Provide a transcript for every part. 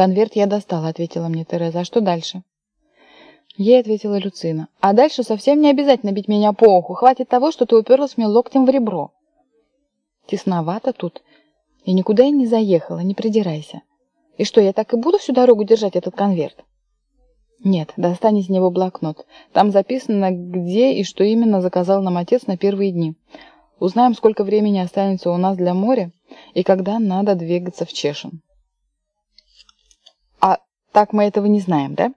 «Конверт я достала», — ответила мне Тереза. «А что дальше?» Ей ответила Люцина. «А дальше совсем не обязательно бить меня по уху. Хватит того, что ты уперлась мне локтем в ребро». «Тесновато тут. И никуда я не заехала, не придирайся. И что, я так и буду всю дорогу держать этот конверт?» «Нет, достань из него блокнот. Там записано, где и что именно заказал нам отец на первые дни. Узнаем, сколько времени останется у нас для моря и когда надо двигаться в Чешин». «А так мы этого не знаем, да?»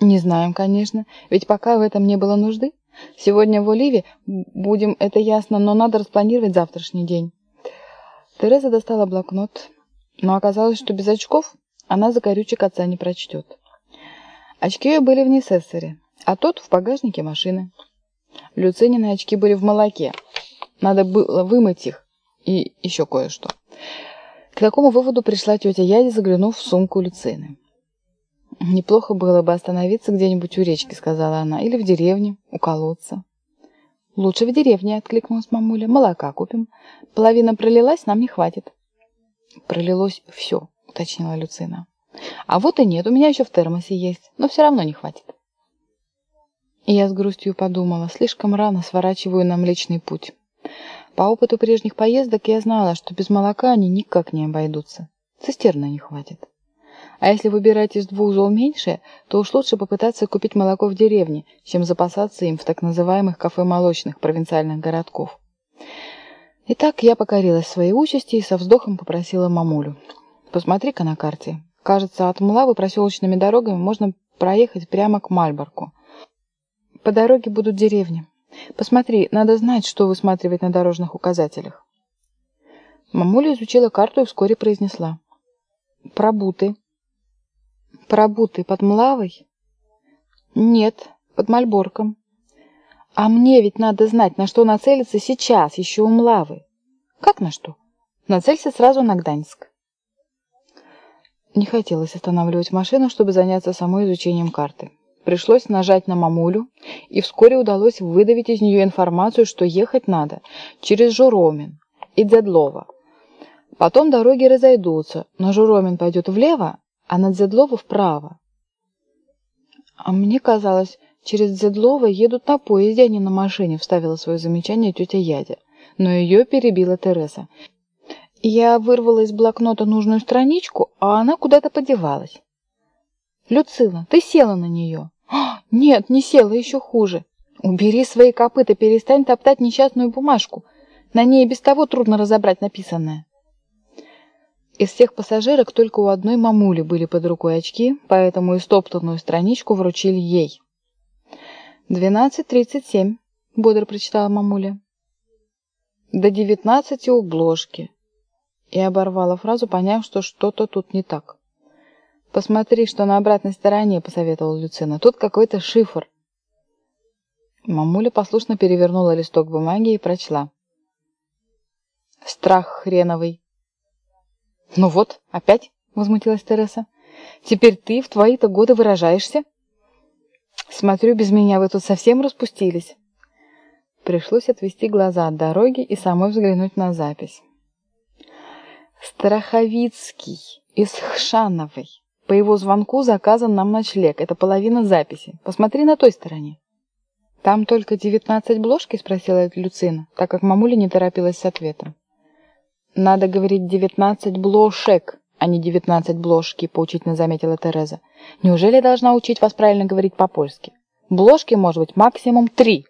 «Не знаем, конечно. Ведь пока в этом не было нужды. Сегодня в Оливе будем, это ясно, но надо распланировать завтрашний день». Тереза достала блокнот, но оказалось, что без очков она закорючек отца не прочтет. Очки ее были в Несессоре, а тот в багажнике машины. Люцинины очки были в молоке. Надо было вымыть их и еще кое-что. К такому выводу пришла тетя Яди, заглянув в сумку Люцины. «Неплохо было бы остановиться где-нибудь у речки», — сказала она, — «или в деревне, у колодца». «Лучше в деревне», — откликнулась мамуля. «Молока купим. Половина пролилась, нам не хватит». «Пролилось все», — уточнила Люцина. А вот и нет, у меня еще в термосе есть, но все равно не хватит. И я с грустью подумала, слишком рано сворачиваю на Млечный Путь. По опыту прежних поездок я знала, что без молока они никак не обойдутся. Цистерны не хватит. А если выбирать из двух зол меньшее, то уж лучше попытаться купить молоко в деревне, чем запасаться им в так называемых кафе-молочных провинциальных городков. Итак, я покорилась своей участи и со вздохом попросила мамулю. «Посмотри-ка на карте. Кажется, от Млавы проселочными дорогами можно проехать прямо к Мальборку. По дороге будут деревни. Посмотри, надо знать, что высматривать на дорожных указателях. Мамуля изучила карту и вскоре произнесла. Пробуты. Пробуты под Млавой? Нет, под Мальборком. А мне ведь надо знать, на что нацелиться сейчас, еще у Млавы. Как на что? Нацелься сразу на Гданьск. Не хотелось останавливать машину, чтобы заняться самой изучением карты. Пришлось нажать на мамулю, и вскоре удалось выдавить из нее информацию, что ехать надо через Журомин и Дзедлово. Потом дороги разойдутся, но Журомин пойдет влево, а на Дзедлово вправо. А мне казалось, через Дзедлово едут на поезде, а не на машине, вставила свое замечание тетя Ядя. Но ее перебила Тереса. Я вырвала из блокнота нужную страничку, а она куда-то подевалась. «Люцила, ты села на нее?» «Нет, не села, еще хуже. Убери свои копыта, перестань топтать несчастную бумажку. На ней без того трудно разобрать написанное». Из всех пассажирок только у одной мамули были под рукой очки, поэтому и стоптанную страничку вручили ей. «Двенадцать тридцать семь», — бодро прочитала мамуля. «До девятнадцати у бложки и оборвала фразу, поняв, что что-то тут не так. «Посмотри, что на обратной стороне», — посоветовал Люцина. «Тут какой-то шифр». Мамуля послушно перевернула листок бумаги и прочла. «Страх хреновый». «Ну вот, опять?» — возмутилась Тереса. «Теперь ты в твои-то годы выражаешься?» «Смотрю, без меня вы тут совсем распустились». Пришлось отвести глаза от дороги и самой взглянуть на запись. Страховицкий из Хшановой. По его звонку заказан нам ночлег. Это половина записи. Посмотри на той стороне. Там только девятнадцать бложки, спросила Люцина, так как мамуля не торопилась с ответом. Надо говорить девятнадцать блошек, а не девятнадцать бложки, поучительно заметила Тереза. Неужели я должна учить вас правильно говорить по-польски? Бложки может быть максимум три.